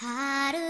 春